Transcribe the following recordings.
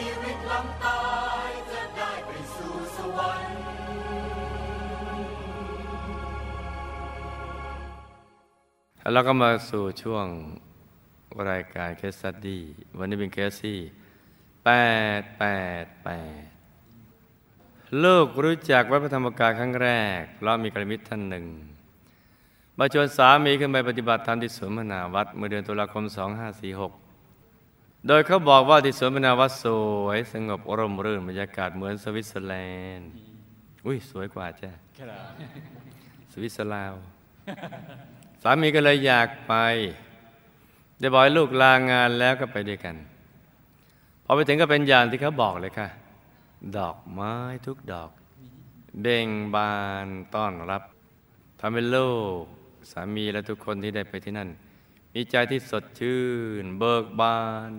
ชีวิตหลังตายจะได้ไปสู่สวรรค์ แล้วก็มาสู่ช่วงรายการ case study วันนี้เป็นเคสที่แปดแปดแปดลูกรู้จักวัดพระธรรมกายครั้งแรก เพราะมีกัลยาณมิตรท่านหนึ่งมาชวนสามีขึ้นไปปฏิบัติธรรมที่สวนพนาวัฒน์เมื่อเดือนตุลาคม 2546 โดยเขาบอกว่าที่สวนพนาวัฒน์สวยสงบร่มรื่นบรรยากาศเหมือนสวิตเซอร์แลนด์ อุ้ยสวยกว่าจ้ะสวิตเซอร์แลนด์สามีก็เลยอยากไป ได้บอกลูกลางานแล้วก็ไปด้วยกัน พอไปถึงก็เป็นอย่างที่เขาบอกเลยค่ะ ดอกไม้ทุกดอก เบ่งบานต้อนรับทำให้ลูกสามีและทุกคนที่ได้ไปที่นั่นมีใจที่สดชื่น เบิกบาน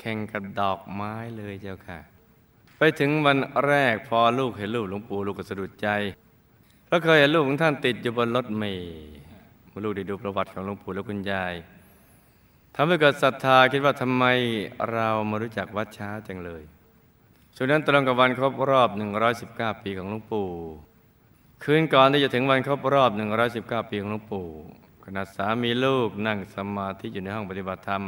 แข่งกับดอกไม้เลยเจ้าค่ะ ไปถึงวันแรกพอลูกเห็นลูกหลวงปู่ลูกก็สะดุดใจเพราะเคยเห็นลูกของท่านติดอยู่บนรถเมล์ลูกได้ดูประวัติของหลวงปู่และคุณยายทำให้เกิดศรัทธาคิดว่าทำไมเรามารู้จักวัดช้าจังเลยช่วงนั้นตรงกับวันครบรอบ 119 ปีของหลวงปู่คืนก่อนที่จะถึงวันครบรอบ 119 ปีของหลวงปู่ขณะสามีลูกนั่งสมาธิอยู่ในห้องปฏิบัติธรรม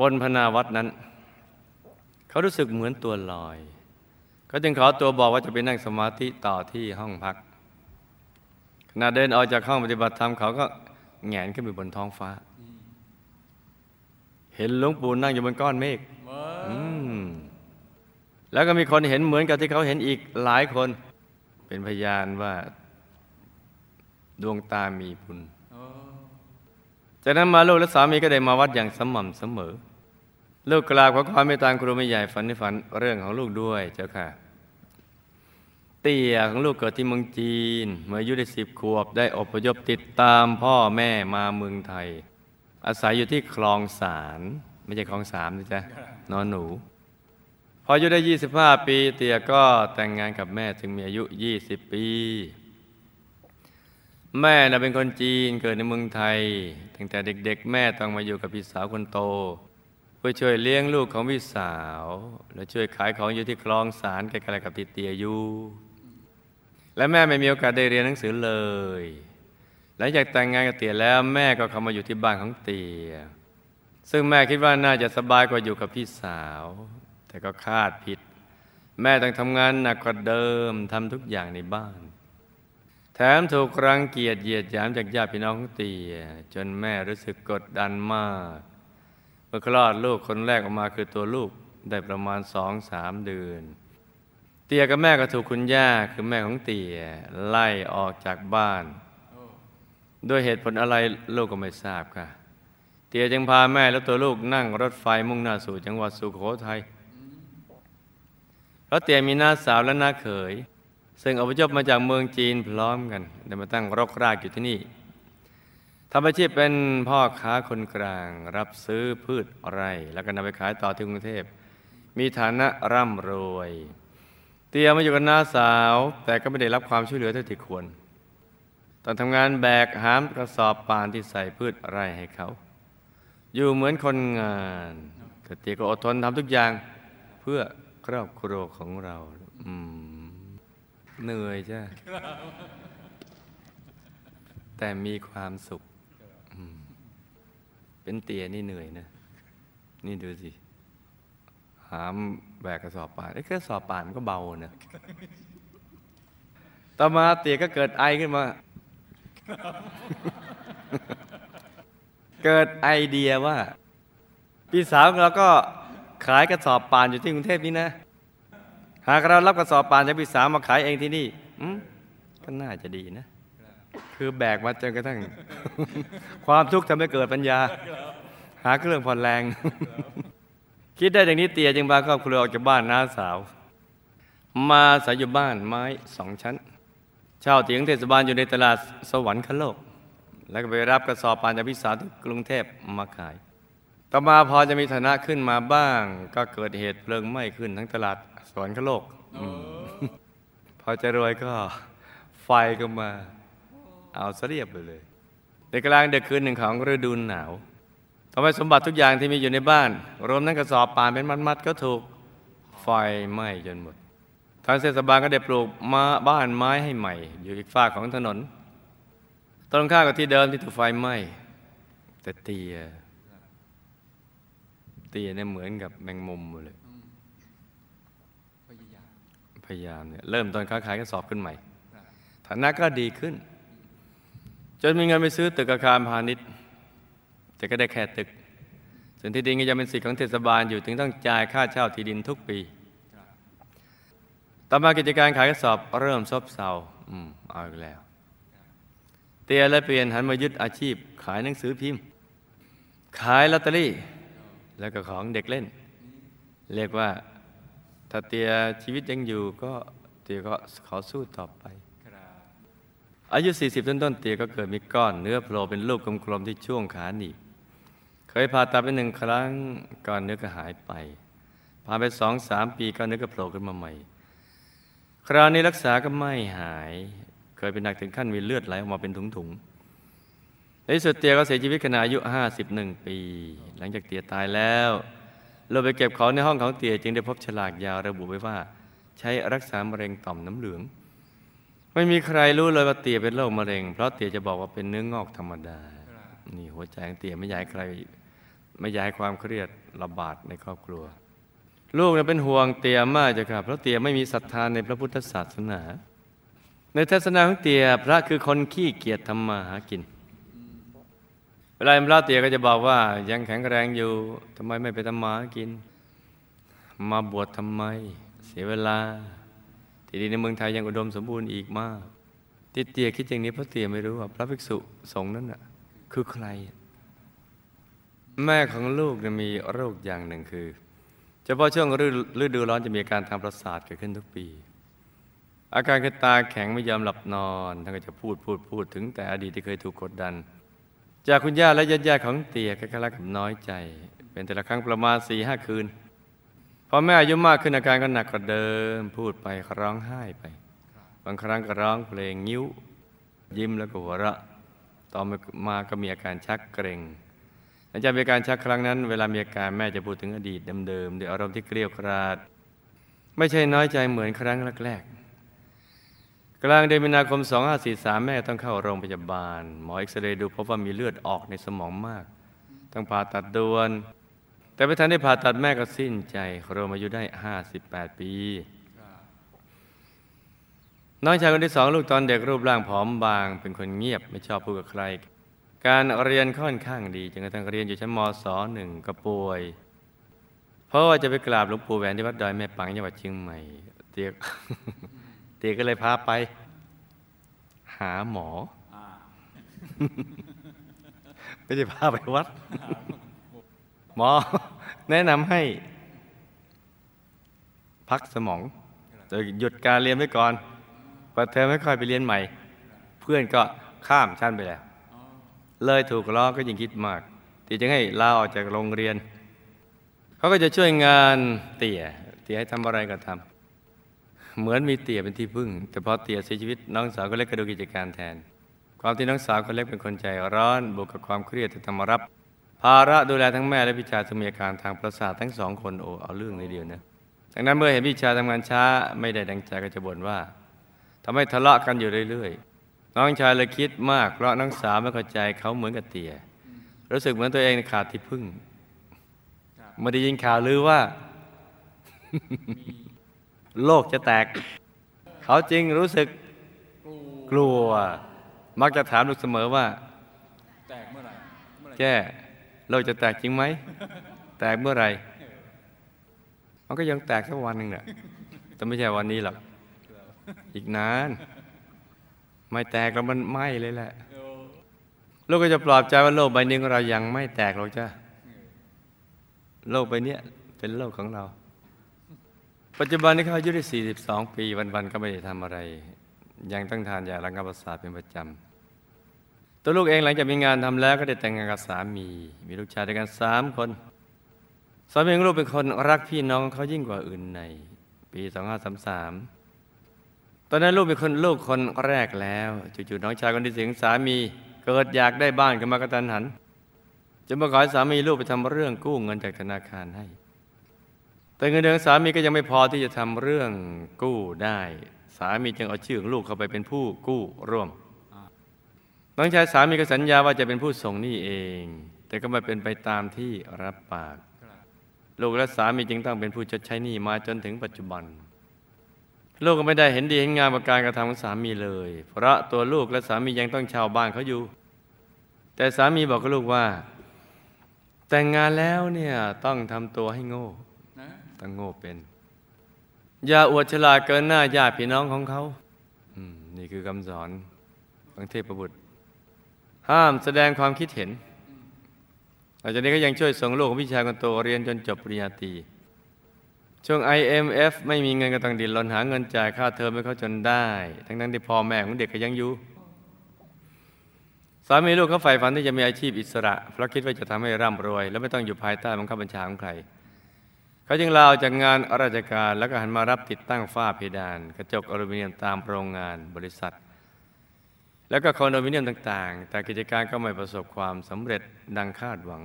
บนพนาวัดนั้น เขารู้สึกเหมือนตัวลอยเขาจึงขอตัวบอกว่าจะไปนั่งสมาธิต่อที่ห้องพักขณะเดินออกจากห้องปฏิบัติธรรมเขาก็แงนขึ้นไปบนท้องฟ้า เห็นหลวงปู่นั่งอยู่บนก้อนเมฆแล้วก็มีคนเห็นเหมือนกับที่เขาเห็นอีกหลายคน เป็นพยานว่าดวงตามีบุญ จากนั้นมาลูกและสามีก็ได้มาวัดอย่างสม่ำเสมอ ลูกกราบขอความเมตตาครูไม่ใหญ่ฝันในฝันเรื่องของลูกด้วยเจ้าค่ะเตี่ยของลูกเกิดที่เมืองจีน เมื่ออายุได้สิบขวบได้อพยพติดตามพ่อแม่มาเมืองไทย อาศัยอยู่ที่คลองสารไม่ใช่คลองสามนะจ๊ะนอนหนู พออายุได้ 25 ปี เตี่ยก็แต่งงานกับแม่ถึงมีอายุ 20 ปี แม่น่ะเป็นคนจีนเกิดในเมืองไทย ตั้งแต่เด็ก ๆ แม่ต้องมาอยู่กับพี่สาวคนโต เพื่อช่วยเลี้ยงลูกของพี่สาว และช่วยขายของอยู่ที่คลองสารใกล้ๆกับที่เตียอยู่และแม่ไม่มีโอกาสได้เรียนหนังสือเลย หลังจากแต่งงานกับเตียแล้วแม่ก็เข้ามาอยู่ที่บ้านของเตีย ซึ่งแม่คิดว่าน่าจะสบายกว่าอยู่กับพี่สาว แต่ก็คาดผิด แม่ต้องทำงานหนักกว่าเดิมทำทุกอย่างในบ้าน แถมถูกรังเกียจเหยียดหยามจากญาติพี่น้องของเตียจนแม่รู้สึกกดดันมากเมื่อคลอดลูกคนแรกออกมาคือตัวลูกได้ประมาณสองสามเดือน เตียกับแม่ก็ถูกคุณย่าคือแม่ของเตียไล่ออกจากบ้านด้วยเหตุผลอะไรลูกก็ไม่ทราบค่ะ เตียจึงพาแม่และตัวลูกนั่งรถไฟมุ่งหน้าสู่จังหวัดสุโขทัยเพราะเตียมีน้าสาวและน้าเขย ซึ่งอพยพมาจากเมืองจีนพร้อมกันได้มาตั้งรกรากอยู่ที่นี่ทำอาชีพเป็นพ่อค้าคนกลาง รับซื้อพืชไร่แล้วก็นำไปขายต่อที่กรุงเทพ มีฐานะร่ำรวย เตียมาอยู่กับน้าสาว แต่ก็ไม่ได้รับความช่วยเหลือเท่าที่ควรตองทำงานแบกหามกระสอบปานที่ใส่พืชไร่ให้เขา อยู่เหมือนคนงานแต่เตียก็อดทนทำทุกอย่างเพื่อครอบครัวของเรา อืม เหนื่อยจ้ะแต่มีความสุข เป็นเตียนี่เหนื่อยนะ นี่ดูสิ หามแบกกระสอบป่านไอ้กระสอบป่านมันก็เบานะต่อมาเตียก็เกิดไอขึ้นมา เกิดไอเดียว่า พี่สาวเราก็ขายกระสอบป่านอยู่ที่กรุงเทพนี่นะ หากเรารับกระสอบป่านจากพี่สามาขายเองที่นี่ก็น่าจะดีนะ คือแบกมาจนกระทั่ง ความทุกข์ทำให้เกิดปัญญา หาเครื่องผ่อนแรง คิดได้อย่างนี้เตียจึงพาครอบครัวออกจากบ้านน้าสาว มาอายอยู่บ้านไม้สองชั้นเช่าเตียงเทศบาลอยู่ในตลาดสวรรคโลก แล้วก็ไปรับกระสอบปานจากพิสาที่กรุงเทพมาขาย ต่อมาพอจะมีฐานะขึ้นมาบ้าง ก็เกิดเหตุเพลิงไหม้ขึ้นทั้งตลาดสวรรคโลกอืมพอจะรวยก็ไฟก็มา เอาเสเรียบไปเลย ในกลางดึกคืนหนึ่งของฤดูหนาวตทำให้สมบัติทุกอย่างที่มีอยู่ในบ้าน รวมทั้งกระสอบป่านเป็นมัดๆก็ถูกไฟไหม้จนหมด ทางเทศบาลก็ได้ปลูกมาบ้านไม้ให้ใหม่ อยู่อีกฝากของถนน ตรงข้ามกับที่เดิมที่ถูกไฟไหม้แต่เตียเตียเนี่ยเหมือนกับแมงมุมเลยพยายามเนี่ยเริ่มตอนค้าขายก็สอบขึ้นใหม่ฐานะก็ดีขึ้น จนมีเงินไปซื้อตึกอาคารพาณิชย์แต่ก็ได้แค่ตึก ส่วนที่ดินก็ยังเป็นสิทธิ์ของเทศบาลอยู่ถึงต้องจ่ายค่าเช่าที่ดินทุกปีต่อมากิจการขายกระสอบเริ่มซบเซาอืมเอาอีกแล้ว เตียและเปลี่ยนหันมายึดอาชีพ ขายหนังสือพิมพ์ ขายลอตเตอรี่ แล้วก็ของเด็กเล่น เรียกว่าถ้าเตียชีวิตยังอยู่ก็เตียก็ขอสู้ต่อไป อายุ 40 ต้นต้นเตียก็เกิดมีก้อนเนื้อโผล่เป็นลูกกลมๆที่ช่วงขาหนีบเคยผ่าตัดไปหนึ่งครั้งก้อนเนื้อก็หายไปผ่านไปสองสามปีก้อนเนื้อก็โผล่ขึ้นมาใหม่ คราวนี้รักษาก็ไม่หาย เคยเป็นหนักถึงขั้นมีเลือดไหลออกมาเป็นถุงๆ ในสุดเตียก็เสียชีวิตขณะอายุ51 ปี หลังจากเตียตายแล้วเราไปเก็บของในห้องของเตียจึงได้พบฉลากยาวระบุไว้ว่า ใช้รักษามะเร็งต่อมน้ำเหลือง ไม่มีใครรู้เลยว่าเตียเป็นโรคมะเร็ง เพราะเตียจะบอกว่าเป็นเนื้องอกธรรมดา นี่หัวใจของเตียไม่อยากใคร ไม่อยากให้ความเครียดระบาดในครอบครัว ลูกเนี่ยเป็นห่วงเตียมากจ้ะครับเพราะเตียไม่มีศรัทธาในพระพุทธศาสนา ในทัศนะของเตียพระคือคนขี้เกียจทำมาหากิน เวลาพระเตียก็จะบอกว่า ยังแข็งแรงอยู่ทำไมไม่ไปทำหมากิน มาบวชทำไม เสียเวลา ที่ดีในเมืองไทยยังอุดมสมบูรณ์อีกมาก ที่เตียคิดอย่างนี้เพราะเตียไม่รู้ว่าพระภิกษุสงฆ์นั้นน่ะคือใคร แม่ของลูกมีโรคอย่างหนึ่งคือเฉพาะช่วงฤดูฤดูร้อนจะมีอาการทางประสาทเกิดขึ้นทุกปี อาการคือตาแข็งไม่ยอมหลับนอนท่านก็จะพูดพูดพูดถึงแต่อดีตที่เคยถูกกดดัน จากคุณย่าและญาติๆของเตี่ยก็คล้ายๆกับน้อยใจ เป็นแต่ละครั้งประมาณสี่ห้าคืนพอแม่อายุมากขึ้นอาการก็หนักกว่าเดิม พูดไปร้องไห้ไป บางครั้งก็ร้องเพลงงิ้ว ยิ้มแล้วก็หัวเราะต่อมาก็มีอาการชักเกร็งหลังจากมีอาการชักครั้งนั้น เวลามีอาการแม่จะพูดถึงอดีตเดิมๆด้วยอารมณ์ที่เกลียวกราด ไม่ใช่น้อยใจเหมือนครั้งแรกๆ กลางเดือนมีนาคม 2543 แม่ต้องเข้าโรงพยาบาล หมอเอ็กซเรย์ดูพบว่ามีเลือดออกในสมองมาก ต้องผ่าตัดด่วน แต่ไม่ทันได้ผ่าตัดแม่ก็สิ้นใจรวมอายุได้ 58 ปีน้องชายคนที่สองลูกตอนเด็กรูปร่างผอมบาง เป็นคนเงียบไม่ชอบพูดกับใคร การเรียนค่อนข้างดีจนกระทั่งเรียนอยู่ชั้นมศหนึ่งก็ป่วย เพราะว่าจะไปกราบหลวงปู่แหวนที่วัดดอยแม่ปังจังหวัดเชียงใหม่เตียก ตียก็เลยพาไป หาหมอ ไม่ได้พาไปวัด หมอ แนะนำให้ พักสมองจะหยุดการเรียนไว้ก่อนเปิดเทอมไม่ค่อยไปเรียนใหม่ เพื่อนก็ข้ามชั้นไปแล้ว เลยถูกล้อก็ยิ่งคิดมาก ที่จะให้ลาออกจากโรงเรียน เขาก็จะช่วยงานเตี่ยเตี่ยให้ทำอะไรก็ทำ เหมือนมีเตี่ยเป็นที่พึ่ง แต่พอเตี่ยเสียชีวิตน้องสาวก็เล็กก็ดูกิจการแทน ความที่น้องสาวคนเล็กเป็นคนใจร้อนบวกกับความเครียดที่ต้องมารับ ภาระดูแลทั้งแม่และพี่ชายซึ่งมีอาการทางประสาททั้งสองคนโอ้เอาเรื่องเลยเดียวนะจากนั้นเมื่อเห็นพี่ชายทำงานช้าไม่ได้ดังใจก็จะบ่นว่าทำให้ทะเลาะกันอยู่เรื่อยๆ น้องชายเลยคิดมากเพราะน้องสาวไม่เข้าใจเขาเหมือนกับเตี่ยรู้สึกเหมือนตัวเองขาดที่พึ่งไมาได้ยินข่าวลือว่า โลกจะแตก เขาจริงรู้สึกกลัว มักจะถามลูกเสมอว่า แตกเมื่อไหร่เมื่อไหร่แจ้โลกจะแตกจริงไหม แตกเมื่อไหร่มันก็ยังแตกสักวันหนึ่งเนี่ยแต่ไม่ใช่วันนี้หรอก อีกนาน ไม่แตกแล้วมันไหม้เลยแหละเออลูกก็จะปลอบใจว่าโลกใบนี้ของเรายังไม่แตกหรอกจ้าโลกใบเนี้ยเป็นโลกของเรา ปัจจุบันนี้เขาอายุได้ 42 ปี วันๆ ก็ไม่ได้ทำอะไร ยังต้องทานยาระงับประสาทเป็นประจำ ตัวลูกเองหลังจากมีงานทำแล้วก็ได้แต่งงานกับสามี มีลูกชายด้วยกันสามคน สามีของลูกเป็นคนรักพี่น้องเขายิ่งกว่าอื่นใน ปี 2533 ตอนนั้นลูกเป็นคนลูกคนแรกแล้วจู่ๆน้องชายคนที่สี่ของสามี เกิดอยากได้บ้านขึ้นมากระตันหันจะมาขอสามีลูกไปทำเรื่องกู้เงินจากธนาคารให้ แต่เงินเดือนสามีก็ยังไม่พอที่จะทำเรื่องกู้ได้ สามีจึงเอาชื่อของลูกเข้าไปเป็นผู้กู้ร่วมน้องชายสามีก็สัญญาว่าจะเป็นผู้ส่งหนี้เอง แต่ก็ไม่เป็นไปตามที่รับปาก ลูกและสามีจึงต้องเป็นผู้ชดใช้หนี้มาจนถึงปัจจุบัน ลูกก็ไม่ได้เห็นดีเห็นงามกับการกระทำของสามีเลย เพราะตัวลูกและสามียังต้องช่าบ้านเขาอยู่ แต่สามีบอกกับลูกว่า แต่งงานแล้วเนี่ยต้องทำตัวให้โง่ ต้องโง่เป็น อย่าอวดฉลาดเกินหน้าญาติพี่น้องของเขาอืมนี่คือคำสอนของเทพบุตร ห้ามแสดงความคิดเห็นหลังจากนี้ก็ยังช่วยส่งลูกของพี่ชายคนโตเรียนจนจบปริญญาตรีช่วง IMF ไม่มีเงินก็ต้องดิ้นรนหาเงินจ่ายค่าเทอมให้เขาจนได้ ทั้งนั้นที่พ่อแม่ของเด็กก็ยังอยู่สามีลูกเขาใฝ่ฝันที่จะมีอาชีพอิสระ เพราะคิดว่าจะทำให้ร่ำรวย และไม่ต้องอยู่ภายใต้บังคับบัญชาของใคร เขาจึงลาออกจากงานราชการแล้วก็หันมารับติดตั้งฝ้าเพดาน กระจกอลูมิเนียมตามโรงงานบริษัท แล้วก็คอนโดมิเนียมต่างๆ แต่กิจการก็ไม่ประสบความสำเร็จดังคาดหวัง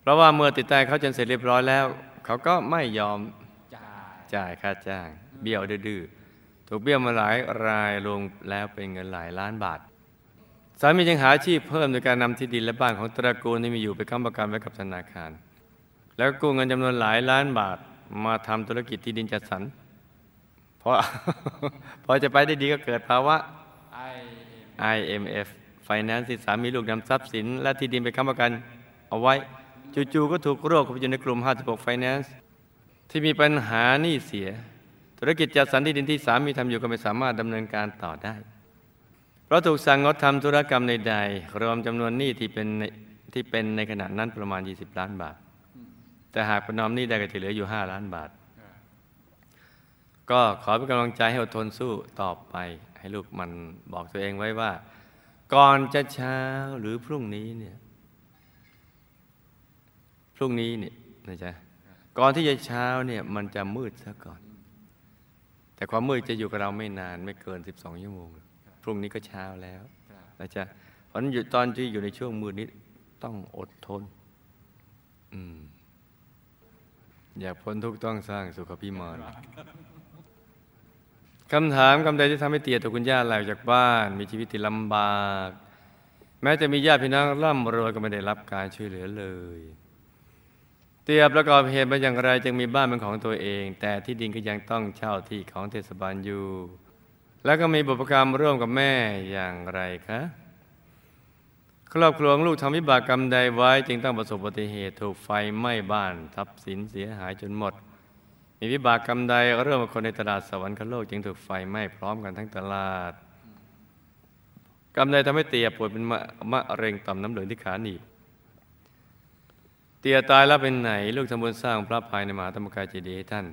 เพราะว่าเมื่อติดตั้งเขาจนเสร็จเรียบร้อยแล้ว เขาก็ไม่ยอมจ่ายจายค่าจ้าง เบี้ยวดื้อถูกเบี้ยวมาหลายรายรวมแล้วเป็นเงินหลายล้านบาทสามีจึงหาอาชีพเพิ่มโดยการนำที่ดินและบ้านของตระกูลที่มีอยู่ไปค้ำประกันไว้กับธนาคาร แล้วกู้เงินจำนวนหลายล้านบาท มาทำธุรกิจที่ดินจัดสรรเพราะพอจะไปได้ดีก็เกิดภาวะ IMF Finance สามีลูกนำทรัพย์สิน และที่ดินไปค้ำประกัน เอาไว้ จู่ๆก็ถูกรวบเข้าไปอยู่ในกลุ่ม 56 Finance ที่มีปัญหาหนี้เสีย ธุรกิจจัดสรรที่ดินที่สามีทำอยู่ก็ไม่สามารถดำเนินการต่อได้ เพราะถูกสั่งงดทำธุรกรรมใดๆรวมจำนวนหนี้ที่เป็นในที่เป็นในขณะนั้นประมาณ 20 ล้านบาท แต่หากประนอมนี้ได้ก็จะเหลืออยู่ 5 ล้านบาท ก็ขอเป็นกำลังใจให้อดทนสู้ต่อไป ให้ลูกมันบอกตัวเองไว้ว่า ก่อนจะเช้าหรือพรุ่งนี้เนี่ย พรุ่งนี้เนี่ยนะจ๊ะก่อนที่จะเช้าเนี่ยมันจะมืดซะก่อน แต่ความมืดจะอยู่กับเราไม่นานไม่เกิน 12ชั่วโมง พรุ่งนี้ก็เช้าแล้วนะจ๊ะเพราะนั้นอยู่ตอนที่อยู่ในช่วงมืดนี้ต้องอดทน อืม อยากพ้นทุกข์ต้องสร้างสุขพิมานคำถามคำใดที่ทำให้เตียตัวคุณย่าลากจากบ้าน มีชีวิตที่ลำบาก แม้จะมีญาติพี่น้องร่ำรวยก็ไม่ได้รับการช่วยเหลือเลย เตียประกอบเหตุมาอย่างไรจึงมีบ้านเป็นของตัวเอง แต่ที่ดินก็ยังต้องเช่าที่ของเทศบาลอยู่ แล้วก็มีบุพกรรมร่วมกับแม่อย่างไรคะ ครอบครัวของลูกทำวิบากกรรมใดไว้ จึงต้องประสบอุบัติเหตุถูกไฟไหม้บ้านทรัพย์สินเสียหายจนหมด มีวิบากกรรมใดเรื่องคนในตลาดสวรรค์โลก จึงถูกไฟไหม้พร้อมกันทั้งตลาด กรรมใดทำให้เตียป่วยเป็นมะมะเร็งต่อมน้ำเหลืองที่ขาหนีบเตียตายแล้วเป็นไหน ลูกทำบุญสร้างพระภายในมหาธรรมกายเจดีย์ให้ท่าน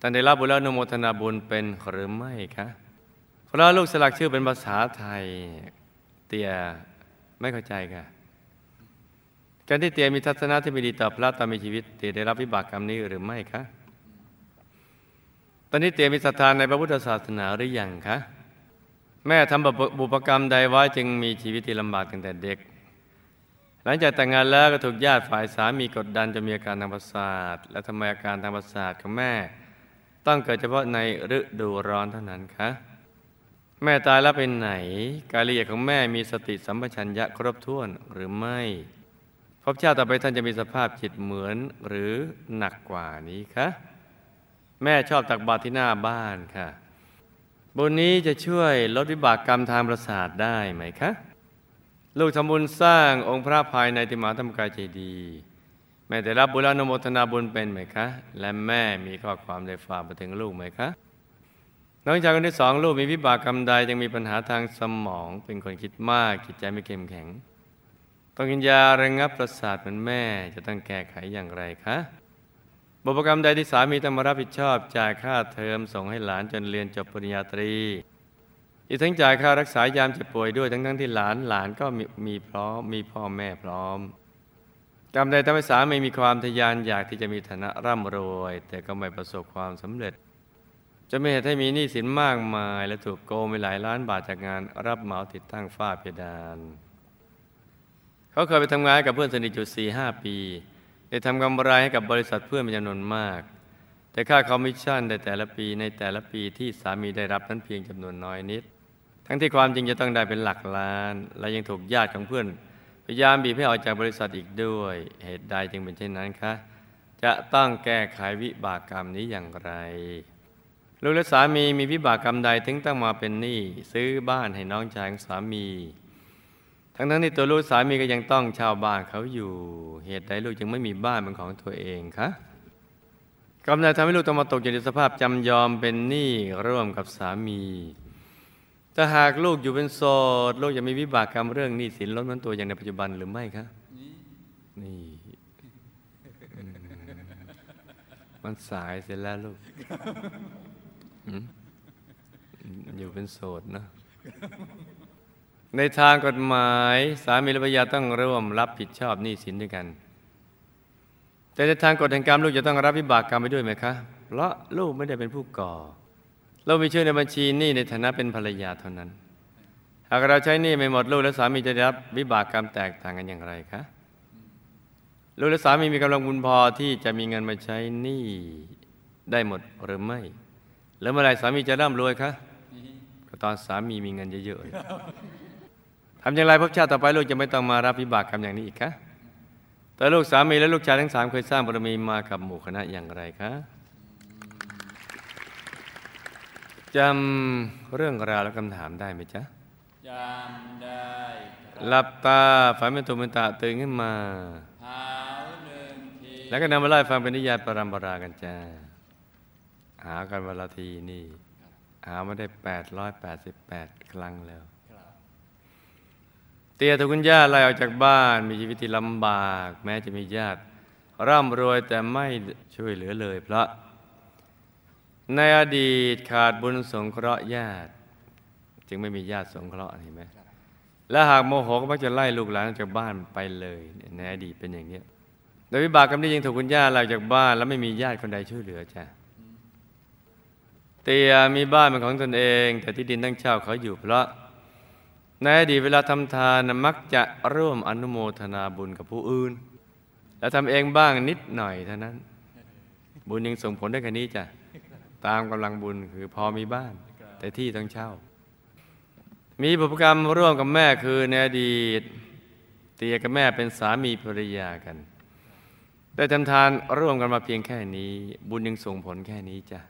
ท่านได้รับบุญแล้วนโมทนาบุญเป็นหรือไม่คะเพราะลูกสลักชื่อเป็นภาษาไทย เตีย ไม่เข้าใจค่ะการที่เตียมีทัศนะที่ไม่ดีต่อพระตอนมีชีวิตเตียได้รับวิบากกรรมนี้หรือไม่คะตอนนี้เตียมีศรัทธาในพระพุทธศาสนาหรือยังคะแม่ทำบุพกรรมใดไว้จึงมีชีวิตที่ลำบากตั้งแต่เด็ก หลังจากแต่งงานแล้วก็ถูกญาติฝ่ายสามีกดดันจนมีอาการทางประสาท และทำไมอาการทางประสาทของแม่ ต้องเกิดเฉพาะในฤดูร้อนเท่านั้นคะ แม่ตายแล้วเป็นไหน กายละเอียดของแม่มีสติสัมปชัญญะครบถ้วนหรือไม่พบชาติต่อไปท่านจะมีสภาพจิตเหมือนหรือหนักกว่านี้คะแม่ชอบตักบาตรที่หน้าบ้านค่ะบุญนี้จะช่วยลดวิบากกรรมทางประสาทได้ไหมคะลูกทำบุญสร้างองค์พระภายในติมหาธรรมกายเจดีแม่ได้รับบุญและอนุโมทนาบุญเป็นไหมคะ และแม่มีข้อความได้ฝากมาถึงลูกไหมคะ น้องชายคนที่สองลูกมีวิบากกรรมใดยังมีปัญหาทางสมอง เป็นคนคิดมากจิตใจไม่เข้มแข็ง ต้องกินยาระงับประสาทเหมือนแม่จะต้องแก้ไขอย่างไรคะบุพกรรมใดที่สามีต้องมารับผิดชอบจ่ายค่าเทอมส่งให้หลานจนเรียนจบปริญญาตรี อีกทั้งจ่ายค่ารักษายามเจ็บป่วยด้วยทั้งทั้งที่หลานหลานก็มีมีพร้อมมีพ่อแม่พร้อม กรรมใดทำให้สามีมีความทะยานอยากที่จะมีฐานะร่ำรวย แต่ก็ไม่ประสบความสำเร็จ จนเป็นเหตุให้มีหนี้สินมากมายและถูกโกงไปหลายล้านบาทจากงาน รับเหมาติดตั้งฝ้าเพดาน เขาเคยไปทำงานกับเพื่อนสนิทอยู่สี่ห้าปี ได้ทำกำไรให้กับบริษัทเพื่อนเป็นจำนวนมาก แต่ค่าคอมมิชชั่นในแต่ละปีในแต่ละปีที่สามีได้รับนั้นเพียงจำนวนน้อยนิด ทั้งที่ความจริงจะต้องได้เป็นหลักล้าน และยังถูกญาติของเพื่อนพยายามบีบให้ออกจากบริษัทอีกด้วย เหตุใดจึงเป็นเช่นนั้นคะ จะต้องแก้ไขวิบากกรรมนี้อย่างไร ลูกและสามีมีวิบากกรรมใดถึงต้องมาเป็นหนี้ซื้อบ้านให้น้องชายของสามี ทั้งทั้งที่ตัวลูกสามีก็ยังต้องเช่าบ้านเขาอยู่เหตุใดลูกจึงไม่มีบ้านเป็นของตัวเองคะกรรมใดทำให้ลูกต้องมาตกอยู่ในสภาพจำยอมเป็นหนี้ร่วมกับสามีถ้าหากลูกอยู่เป็นโสดลูกจะมีวิบากกรรมเรื่องหนี้สินล้นมันตัวอย่างในปัจจุบันหรือไม่คะนี่มันสายเสร็จแล้วลูก อยู่เป็นโสดนะ ในทางกฎหมายสามีและภรรยาต้องร่วมรับผิดชอบหนี้สินด้วยกัน แต่ในทางกฎแห่งกรรมลูกจะต้องรับวิบากกรรมไปด้วยไหมคะ เพราะลูกไม่ได้เป็นผู้ก่อ เรามีชื่อในบัญชีหนี้ในฐานะเป็นภรรยาเท่านั้น หากเราใช้หนี้ไม่หมดลูกและสามีจะได้รับวิบากกรรมแตกต่างกันอย่างไรคะลูกและสามีมีกำลังบุญพอที่จะมีเงินมาใช้หนี้ได้หมดหรือไม่ แล้วเมื่อไหรสามีจะร่ำรวยคะก็ตอนสามีมีเงินเยอะๆทำอย่างไรพบชาติต่อไปลูกจะไม่ต้องมารับวิบากกรรมอย่างนี้อีกคะแต่ลูกสามีและลูกชายทั้งสามเคยสร้างบารมีมากับหมู่คณะอย่างไรคะจำเรื่องราวและคำถามได้ไหมจ๊ะจำได้ครับหลับตาฝันเป็นตุเป็นตะตื่นขึ้นมาเท้าหนึ่งทีแล้วก็นำมาไล่าให้ฟังเป็นนิยายปรำปรากันจ้า หากันวันละทีนี่ หามาได้ 888 ครั้งแล้วครับเตียถูกคุณย่าไล่ออกจากบ้านมีชีวิตที่ลำบาก แม้จะมีญาติร่ำรวยแต่ไม่ช่วยเหลือเลยเพราะในอดีตขาดบุญสงเคราะห์ญาติ จึงไม่มีญาติสงเคราะห์เห็นไหมและหากโมโหก็มักจะไล่ลูกหลานออกจากบ้านไปเลยเนี่ยในอดีตเป็นอย่างนี้โดยวิบากกรรมนี้ยังถูกคุณย่าไล่ออกจากบ้าน แล้วไม่มีญาติคนใดช่วยเหลือจ้ะ เตียมีบ้านเป็นของตนเอง แต่ที่ดินต้องเช่าเขาอยู่เพราะในอดีตเวลาทำทานมักจะร่วมอนุโมทนาบุญกับผู้อื่น แล้วทำเองบ้างนิดหน่อยเท่านั้น บุญยังส่งผลได้แค่นี้จ้ะตามกำลังบุญคือพอมีบ้าน แต่ที่ต้องเช่า มีบุพกรรมร่วมกับแม่คือในอดีต เตียกับแม่เป็นสามีภรรยากัน ได้ทำทานร่วมกันมาเพียงแค่นี้ บุญยังส่งผลแค่นี้จ้ะ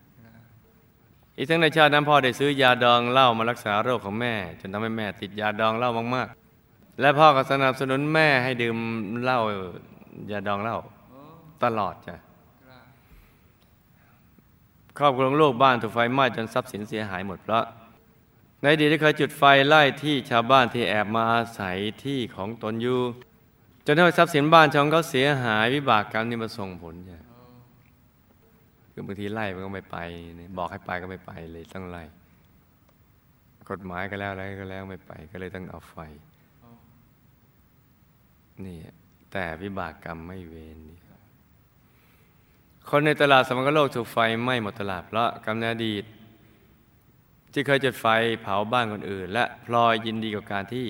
อีกทั้งในชาตินั้นพ่อได้ซื้อยาดองเหล้ามารักษาโรคของแม่ จนทำให้แม่ติดยาดองเหล้ามากๆ และพ่อก็สนับสนุนแม่ให้ดื่มเหล้ายาดองเหล้าตลอดจ้ะครอบครัวของลูกบ้านถูกไฟไหม้จนทรัพย์สินเสียหายหมดเพราะในดีตได้เคยจุดไฟไล่ที่ชาวบ้านที่แอบมาอาศัยที่ของตนอยู่จนทำให้ทรัพย์สินบ้านช่องเขาเสียหายวิบากกรรมนี่มาส่งผลจ้ะ คือบางทีไล่มันก็ไม่ไปนี่บอกให้ไปก็ไม่ไปเลยต้องไล่ กฎหมายก็แล้วอะไรก็แล้วไม่ไป ก็เลยต้องเอาไฟโอ้นี่แต่วิบากกรรมไม่เว้นนี่คนในตลาดสมังคโลกถูกไฟไหม้หมดตลาดเพราะกรรมในอดีตที่เคยจุดไฟเผาบ้านคนอื่น และพลอยยินดีกับการที่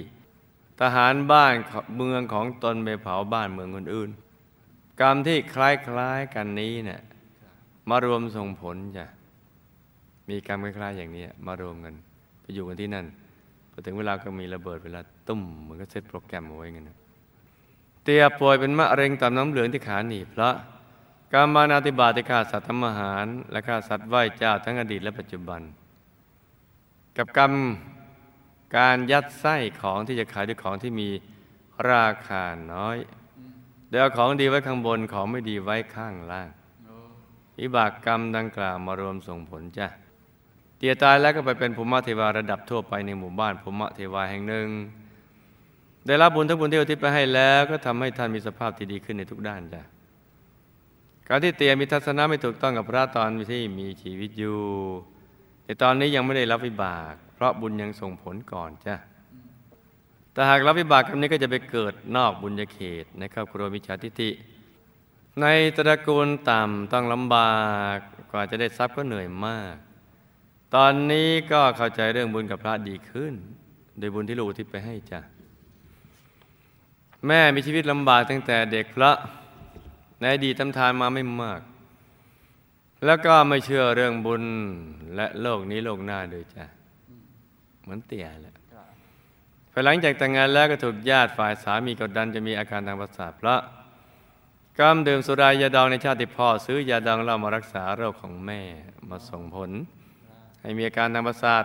ทหารบ้านเมืองของตนไปเผาบ้านเมืองคนอื่น กรรมที่คล้ายๆกันนี้เนี่ย มารวมส่งผลจ้ะมีกรรมคล้ายๆอย่างนี้มารวมกันไปอยู่กันที่นั่นพอถึงเวลาก็มีระเบิดเวลาตุ้มเหมือนก็เซตโปรแกรมเอาไว้เงี้ยนเตียป่วยเป็นมะเร็งต่อมน้ำเหลืองที่ขาหนีบเพราะการมานาติบาติฆ่าสัตว์ทำอาหาร และฆ่าสัตว์ไหว้เจ้าทั้งอดีตและปัจจุบัน กับกรรมการยัดไส้ของที่จะขายด้วยของที่มีราคาน้อยโดยเอาของดีไว้ข้างบนของไม่ดีไว้ข้างล่าง วิบากกรรมดังกล่าวมารวมส่งผลจ้ะเตียตายแล้วก็ไปเป็นภูมิเทวาระดับทั่วไปในหมู่บ้านภูมิเทวาแห่งหนึ่ง ได้รับบุญทั้งบุญที่อุทิศไปให้แล้วก็ทำให้ท่านมีสภาพที่ดีขึ้นในทุกด้านจ้ะการที่เตียมีทัศนะไม่ถูกต้องกับพระตอนที่มีชีวิตอยู่ แต่ตอนนี้ยังไม่ได้รับวิบาก เพราะบุญยังส่งผลก่อนจ้ะแต่หากรับวิบากคำนี้ก็จะไปเกิดนอกบุญญาเขตในครอบครัวมิจฉาทิฏฐิ ในตระกูลต่ำต้องลำบากกว่าจะได้ทรัพย์ก็เหนื่อยมาก ตอนนี้ก็เข้าใจเรื่องบุญกับพระดีขึ้น โดยบุญที่ลูกอุทิศไปให้จ้ะแม่มีชีวิตลำบากตั้งแต่เด็กเพราะในอดีตทำทานมาไม่มาก แล้วก็ไม่เชื่อเรื่องบุญและโลกนี้โลกหน้าด้วยจ้ะเหมือนเตี่ยแหละภายหลังจากแต่งงานแล้วก็ถูกญาติฝ่ายสามีกดดันจะมีอาการทางประสาทเพราะ กำดื่มสุรายาดองในชาติพ่อ ซื้อยาดองเหล้ามารักษาโรคของแม่มาส่งผล ให้มีอาการทางประสาท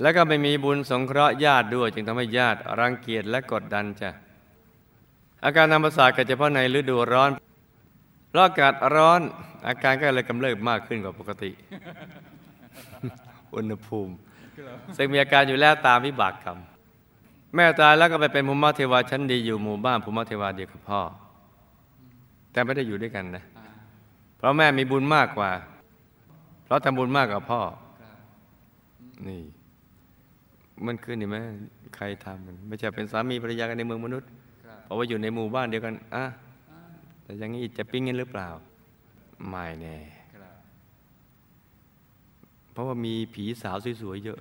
แล้วก็ไม่มีบุญสงเคราะห์ญาติด้วย จึงทำให้ญาติรังเกียจและกดดันจ้ะอาการทางประสาทเกิดเฉพาะในฤดูร้อนเพราะอากาศร้อน อาการก็เลยกำเริบมากขึ้นกว่าปกติ อุณหภูมิซึ่งมีอาการอยู่แล้วตามวิบากกรรม แม่ตายแล้วก็ไปเป็นภูมิเทวาชั้นดีอยู่หมู่บ้านภูมิเทวาเดียวกับพ่อ แต่ไม่ได้อยู่ด้วยกันนะ เพราะแม่มีบุญมากกว่า เพราะทำบุญมากกว่าพ่อ นี่ มันคือนี่ไหมใครทำมัน ไม่ใช่เป็นสามีภรรยากันในเมืองมนุษย์ เพราะว่าอยู่ในหมู่บ้านเดียวกันอะแต่อย่างนี้จะปิ้งกันหรือเปล่า ไม่แน่เพราะว่ามีผีสาวสวยๆเยอะ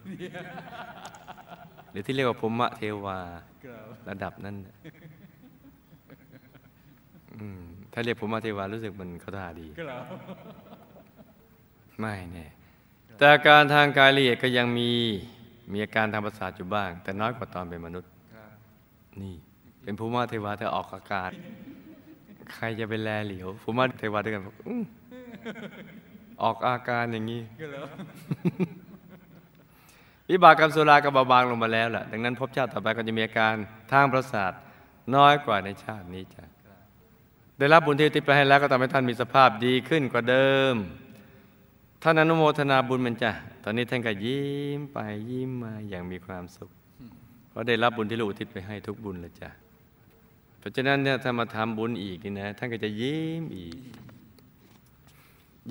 หรือที่เรียกว่าพรหมเทวา ระดับนั้นน่ะอืมถ้าเรียกพรหมเทวารู้สึกมันเขาท่าดีไม่แน่แต่อาการทางกายละเอียดก็ยังมีมีอาการทางประสาทอยู่บ้าง แต่น้อยกว่าตอนเป็นมนุษย์นี่ เป็นภูมิเทวาเธอออกอาการ ใครจะไปแลเหลียวภูมิเทวาด้วยกันบอกอื้อออกอาการอย่างนี้วิบากกรรมสุราก็เบาบางลงมาแล้วแหละดังนั้นภพชาติต่อไปก็จะมีอาการทางประสาทน้อยกว่าในชาตินี้จ้ะ ได้รับบุญที่อุทิศไปให้แล้วก็ทำให้ท่านมีสภาพดีขึ้นกว่าเดิม ท่านอนุโมทนาบุญมันจ้ะตอนนี้ท่านก็ยิ้มไปยิ้มมาอย่างมีความสุข เพราะได้รับบุญที่ลูกอุทิศไปให้ทุกบุญแล้วจ้ะเพราะฉะนั้นเนี่ยถ้ามาทำบุญอีกนี่นะ ท่านก็จะยิ้มอีก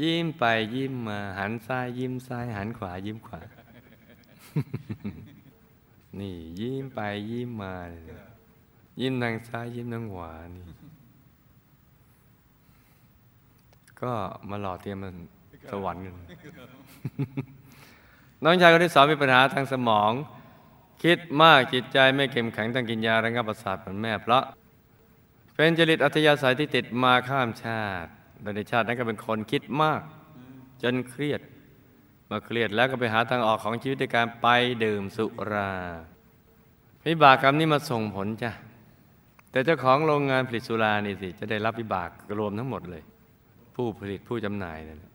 ยิ้มไปยิ้มมาหันซ้ายยิ้มซ้าย หันขวายิ้มขวา นี่ยิ้มไปยิ้มมายยิ้มทางซ้ายยิ้มทางขวานี่ ก็มาหล่อเตรียมมันสวรรค์กันน้องชายคนที่สองมีปัญหาทางสมอง คิดมากจิตใจไม่เข้มแข็งต้องกินยาระงับประสาทเหมือนแม่เพราะเป็นจริตอัธยาศัยที่ติดมาข้ามชาติโดยในชาตินั้นก็เป็นคนคิดมาก จนเครียดมื่อเครียดแล้วก็ไปหาทางออกของชีวิตด้วยการไปดื่มสุราวิบากกรรมนี้มาส่งผลจ้ะแต่เจ้าของโรงงานผลิตสุรานี่สิ จะได้รับวิบากรวมทั้งหมดเลย ผู้ผลิตผู้จำหน่ายนั่นแหละ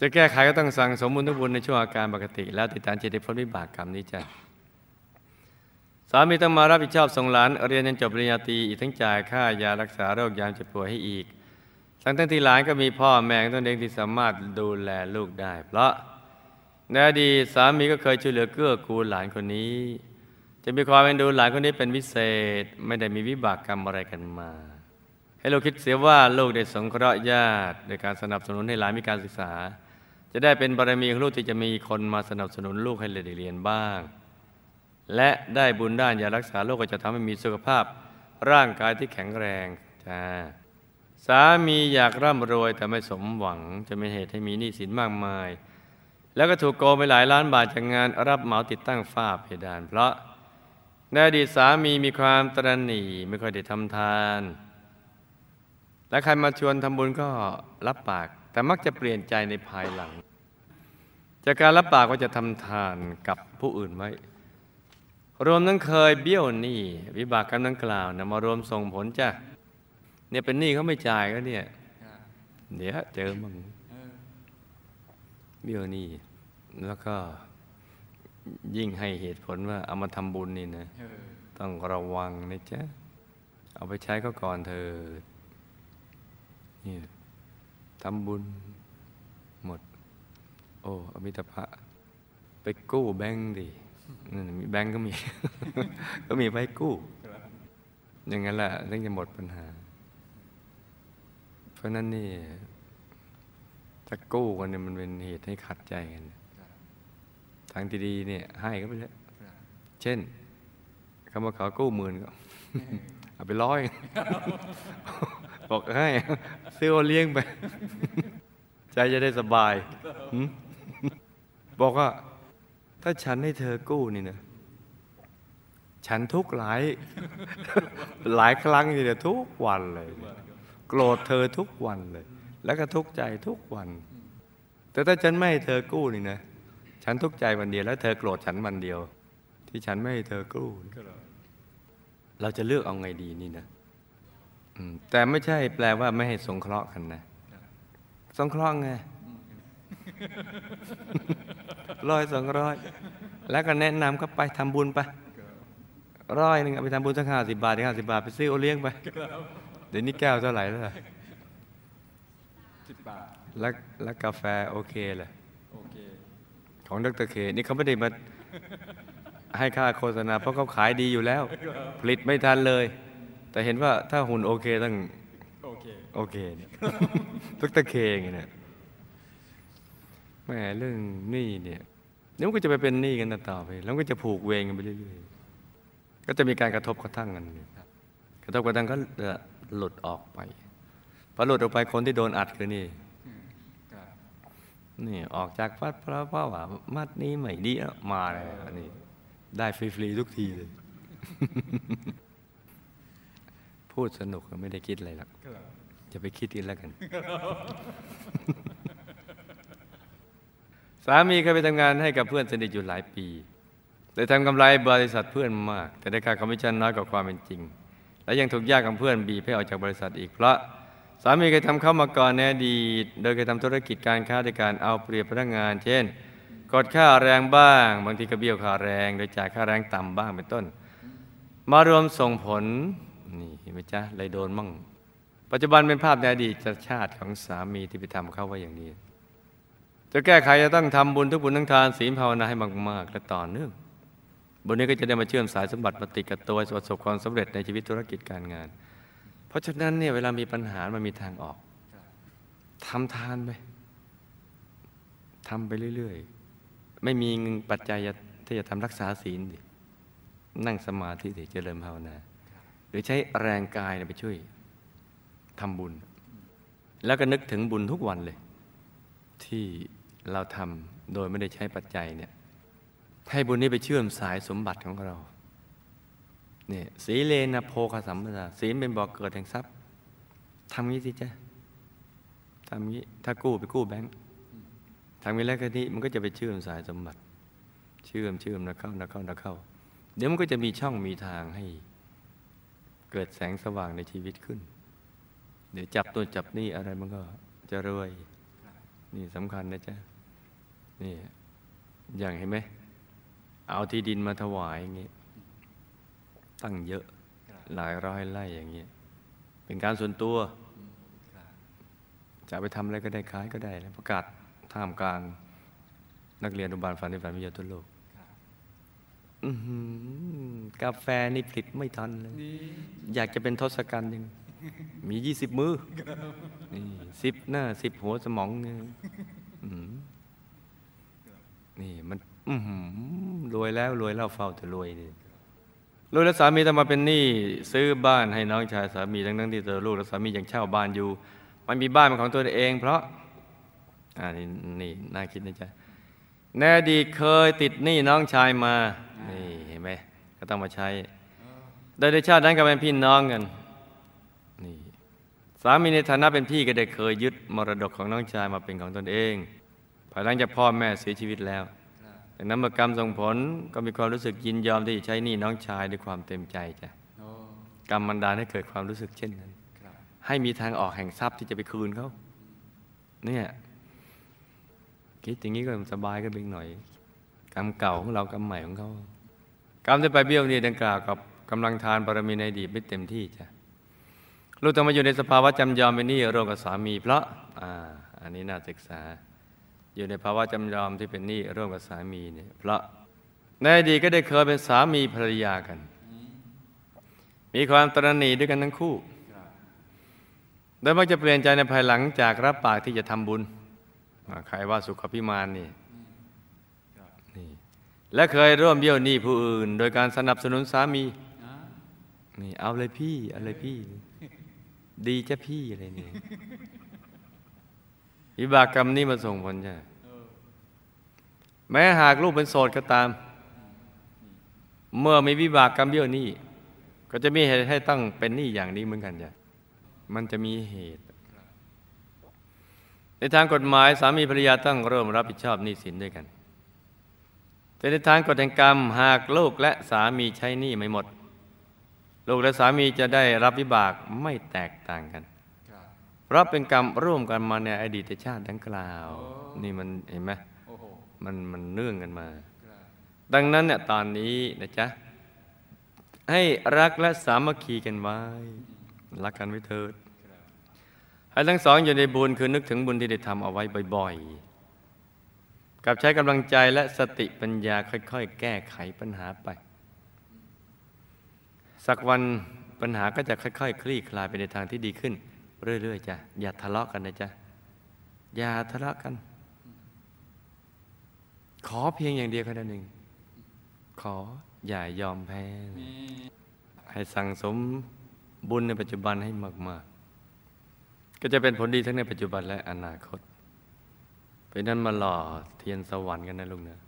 จะแก้ไขก็ต้องสั่งสมบุญทุกบุญในช่วงอาการปกติ แล้วติดตามจิตในพ้นวิบากกรรมนี้จ้ะสามีต้องมารับผิดชอบส่งหลานเรียนจนจบปริญญาตรีอีกทั้งจ่ายค่ายารักษาโรคยามเจ็บป่วยให้อีกทั้งทั้งที่หลานก็มีพ่อแม่ตัวเองที่สามารถดูแลลูกได้ เพราะในอดีตสามีก็เคยช่วยเหลือเกื้อกูลหลานคนนี้ จะมีความเป็นดูหลานคนนี้เป็นวิเศษ ไม่ได้มีวิบากกรรมอะไรกันมาให้ ลูกคิดเสียว่าลูกได้สงเคราะห์ญาติโดยการสนับสนุนให้หลานมีการศึกษา จะได้เป็นบารมีของลูกที่จะมีคนมาสนับสนุนลูกให้เรียนบ้าง และได้บุญด้านยารักษาโรคก็จะทำให้มีสุขภาพร่างกายที่แข็งแรงจ้าสามีอยากร่ำรวยแต่ไม่สมหวังจะเป็นเหตุให้มีหนี้สินมากมาย แล้วก็ถูกโกงไปหลายล้านบาทจากงานรับเหมาติดตั้งฝ้าเพดาน เพราะในอดีตสามีมีความตระหนี่ไม่ค่อยได้ทำทาน และใครมาชวนทำบุญก็รับปาก แต่มักจะเปลี่ยนใจในภายหลัง จากการรับปากว่าจะทำทานกับผู้อื่นไว้ รวมทั้งเคยเบี้ยวหนี้วิบากกรรมดังกล่าวนะมารวมส่งผลจ้ะเนี่ยเป็นหนี้เขาไม่จ่ายก็เนี่ยเดี๋ยวเจอมึงเบี้ยวหนี้แล้วก็ยิ่งให้เหตุผลว่าเอามาทำบุญนี่นะต้องระวังนะจ๊ะเอาไปใช้ก็ก่อนเธอ นี่ทำบุญหมด โอ้อมิตรภะไปกู้แบงค์ดิมีแบงก์ก็มี ก็มีไว้กู้ อย่างนั้นแหละถึงจะหมดปัญหา เพราะนั้นนี่ถ้ากู้กันเนี่ยมันเป็นเหตุให้ขัดใจกันทางที่ดีเนี่ย ให้ก็ไปแล้วเช่นเขามาขอกู้หมื่นก็เอาไปร้อย บอกให้ซื้อโอเลี้ยงไป ใจจะได้สบาย บอกว่า ถ้าฉันให้เธอกู้นี่นะฉันทุกหลาย หลายครั้งทีเดียทุกวันเลย โกรธเธอทุกวันเลย แล้วก็ทุกใจทุกวัน แต่ถ้าฉันไม่ให้เธอกู้นี่นะฉันทุกใจวันเดียวแล้วเธอโกรธฉันวันเดียว ที่ฉันไม่ให้เธอกู้เราจะเลือกเอาไงดีนี่นะ แต่ไม่ใช่แปลว่าไม่ให้สงเคราะห์กันนะ สงเคราะห์ไงร้อยสองร้อยแล้วก็แนะนำเขาไปทำบุญไปร้อยหนึ่งเอาไปทำบุญสักห้าสิบบาทห้าสิบาท ไปซื้อโอเลี้ยงไป เดี๋ยวนี้แก้วเท่าไหร่แล้วล่ะสิบบาท แล้วแล้วกาแฟโอเคเลยโอเค ของดรเค นี่เขาไม่ได้มาให้ค่าโฆษณา เพราะเขาขายดีอยู่แล้ว ผลิตไม่ทันเลย แต่เห็นว่าถ้าหุ่นโอเคต้องโอเคโอเคเนี่ยดรเคไงเนี่ยแหมเรื่องหนี้เนี่ยเดี๋ยวมันก็จะไปเป็นหนี้กันต่อไป แล้วมันก็จะผูกเวรกันไปเรื่อยๆก็จะมีการกระทบกระทั่งกันเนี่ยกระทบกระทั่งก็จะหลุดออกไปพอหลุดออกไปคนที่โดนอัดคือนี่ครับนี่ออกจากวัดเพราะเพราะว่ามัดนี้ไม่ดีแล้วมาเลยอันนี้ได้ฟรีๆทุกทีเลย พูดสนุกไม่ได้คิดอะไรหรอกจะไปคิดกันแล้วกัน สามีเคยไปทำงานให้กับเพื่อนสนิทอยู่หลายปีแต่ทำกำไรบริษัทเพื่อนมาก แต่ได้ค่าคอมมิชชั่นน้อยกว่าความเป็นจริง และยังถูกญาติของเพื่อนบีบให้ออกจากบริษัทอีกเพราะสามีเคยทำเข้ามาก่อนในอดีตโดยเคยทำธุรกิจการค้าด้วยการเอาเปรียบพนักงาน เช่น กดค่าแรงบ้าง บางทีก็เบี้ยวค่าแรง โดยจ่ายค่าแรงต่ำบ้างเป็นต้น มารวมส่งผล นี่เห็นไหมจ๊ะเลยโดนมั่ง ปัจจุบันเป็นภาพในอดีตชาติของสามีที่ไปทำเข้าไว้อย่างนี้ จะแก้ไขจะต้องทำบุญทุกบุญทั้งทานศีลภาวนาให้มากๆและต่อเนื่องบุญนี้ก็จะได้มาเชื่อมสายสมบัติมาติดกับตัวประสบความสำเร็จในชีวิตธุรกิจการงาน เพราะฉะนั้นเนี่ยเวลามีปัญหามันมีทางออกทำทานไปทำไปเรื่อยๆ ไม่มีเงินปัจจัยที่จะทำรักษาศีลดินั่งสมาธิดิเจริญภาวนา หรือใช้แรงกายไปช่วยทำบุญ แล้วก็นึกถึงบุญทุกวันเลย ที่เราทำโดยไม่ได้ใช้ปัจจัยเนี่ยให้บุญนี้ไปเชื่อมสายสมบัติของเราเนี่ยสีเลนะโพคสัมปทาศีลเป็นบ่อกเกิดแห่งทรัพย์ทำงี้สิจ้ะทำงี้ถ้ากู้ไปกู้แบงค์ทำงี้แล้วก็นี้มันก็จะไปเชื่อมสายสมบัติ เชื่อมเชื่อมนะเข้านะเข้านะเข้า เดี๋ยวมันก็จะมีช่องมีทางให้ เกิดแสงสว่างในชีวิตขึ้น เดี๋ยวจับตัวจับนี่อะไรมันก็จะรวย นี่สำคัญนะจ๊ะ นี่ อย่างเห็นไหม เอาที่ดินมาถวายอย่างเงี้ยตั้งเยอะหลายร้อยไร่อย่างเงี้ยเป็นการส่วนตัว จะไปทำอะไรก็ได้ขายก็ได้แล้วประกาศท่ามกลาง นักเรียนอุบาลฝันในฝันวิทยาทั่วโลก อื้อหือกาแฟนี่ผลิตไม่ทันเลยอยากจะเป็นทศกัณฐ์ยังมียี่สิบมือนี่สิบหน้าสิบหัวสมองเนี่ยอื้อหือนี่มันอื้อหือรวยแล้วรวยแล้วเฝ้าแต่รวยเลยรวยแล้วสามีต้องมาเป็นหนี้ซื้อบ้านให้น้องชายสามีทั้งทั้งๆที่เธอลูกและสามียังเช่าบ้านอยู่ มันมีบ้านเป็นของตัวเอง เพราะอ่านี่นี่น่าคิดนะจ๊ะ ในอดีตเคยติดหนี้น้องชายมา นี่เห็นไหมก็ต้องมาใช้ โดยในชาตินั้นก็เป็นพี่น้องกัน นี่ สามีในฐานะเป็นพี่ก็ได้เคยยึดมรดกของน้องชายมาเป็นของตนเอง ภายหลังจากพ่อแม่เสียชีวิตแล้วดังนั้นเมื่อกรรมส่งผลก็มีความรู้สึกยินยอมที่จะใช้หนี้น้องชายด้วยความเต็มใจจ้ะกรรมมันดาลให้เกิดความรู้สึกเช่นนั้น ให้มีทางออกแห่งทรัพย์ที่จะไปคืนเขาเนี่ย คิดอย่างนี้ก็สบายก็เป็นหน่อย กรรมเก่าของเรากรรมใหม่ของเขากรรมที่ไปเบี้ยวนี่ดังกล่าวกับกำลังทานบารมีในอดีตไม่เต็มที่จ้ะลูกต้องมาอยู่ในสภาวะจำยอมเป็นหนี้ร่วมกับสามี เพราะอ่าอันนี้น่าศึกษา อยู่ในภาวะจำยอมที่เป็นหนี้ร่วมกับสามีเนี่ยเพราะในอดีตก็ได้เคยเป็นสามีภรรยากัน มีความตระหนี่ด้วยกันทั้งคู่โดยมักจะเปลี่ยนใจในภายหลังจากรับปากที่จะทำบุญ ใครว่าสุขพิมานนี่นี่และเคยร่วมเบี้ยวหนี้ผู้อื่น โดยการสนับสนุนสามีนี่เอาเลยพี่เอาเลยพี่ ดีจะพี่อะไรนี่วิบากกรรมนี้มาส่งผลใช่แม้หากลูกเป็นโสดก็ตาม เมื่อมีวิบากกรรมเบี้ยวหนี้ก็จะมีเหตุให้ต้องเป็นหนี้อย่างนี้เหมือนกันจ้ะมันจะมีเหตุ ในทางกฎหมายสามีภรรยาต้องร่วมรับผิดชอบหนี้สินด้วยกัน แต่ในทางกฎแห่งกรรมหากลูกและสามีใช้หนี้ไม่หมด ลูกและสามีจะได้รับวิบากไม่แตกต่างกันครับเพราะเป็นกรรมร่วมกันมาในอดีตชาติดังกล่าวโอ้นี่มันเห็นไหมโอ้โหมันมันเนื่องกันมาครับดังนั้นเนี่ยตอนนี้นะจ๊ะให้รักและสามัคคีกันไว้ รักกันไว้เถิด ครับให้ทั้งสองอยู่ในบุญคือนึกถึงบุญที่ได้ทำเอาไว้บ่อยๆ กับใช้กำลังใจและสติปัญญาค่อยๆ แก้ไขปัญหาไป สักวันปัญหาก็จะค่อยๆคลี่คลายไปในทางที่ดีขึ้น เรื่อยๆจ้ะอย่าทะเลาะกันนะจ๊ะอย่าทะเลาะกัน ขอเพียงอย่างเดียวแค่นั้นเองขออย่ายอมแพ้มีให้สั่งสมบุญในปัจจุบันให้มาก ๆ ก็จะเป็นผลดีทั้งในปัจจุบันและอนาคต เพราะนั้นมาหล่อเทียนสวรรค์กันนะลุงนะ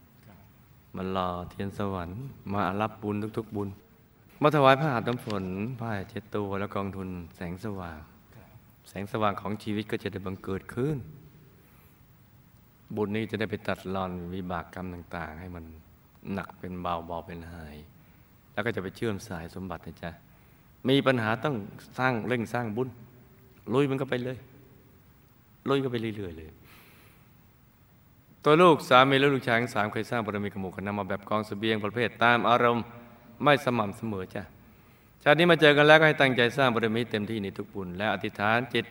มาหล่อเทียนสวรรค์มารับบุญทุก ๆ บุญ มาถวายผ้าอาบน้ำฝนผ้าเช็ดตัวและกองทุนแสงสว่าง แสงสว่างของชีวิตก็จะได้บังเกิดขึ้น บุญนี้จะได้ไปตัดรอนวิบากกรรมต่าง ๆ ให้มันหนักเป็นเบาเบาเป็นหาย แล้วก็จะไปเชื่อมสายสมบัตินะจ๊ะมีปัญหาต้องสร้างเร่งสร้างบุญ ลุยมันก็ไปเลย ลุยก็ไปเรื่อยๆเลย ตัวลูกสามีและลูกชายทั้งสามเคยสร้างบารมีกบหมู่คณะมาแบบกองเสบียงประเภทตามอารมณ์ไม่สม่ำเสมอจ้ะชาตินี้มาเจอกันแล้วก็ให้ตั้งใจสร้างบารมีเต็มที่ในทุกบุญและอธิษฐานจิต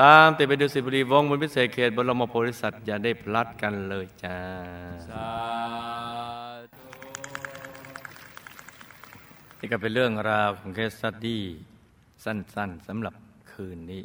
ตามติดไปดูสิบุรีวงศ์บนพิเศษเขตบรมโพธิสัตว์อย่าได้พลัดกันเลยจ้าสาธุนี่ก็เป็นเรื่องราวของเคสสตดี้สั้นๆสำหรับ คืนนี้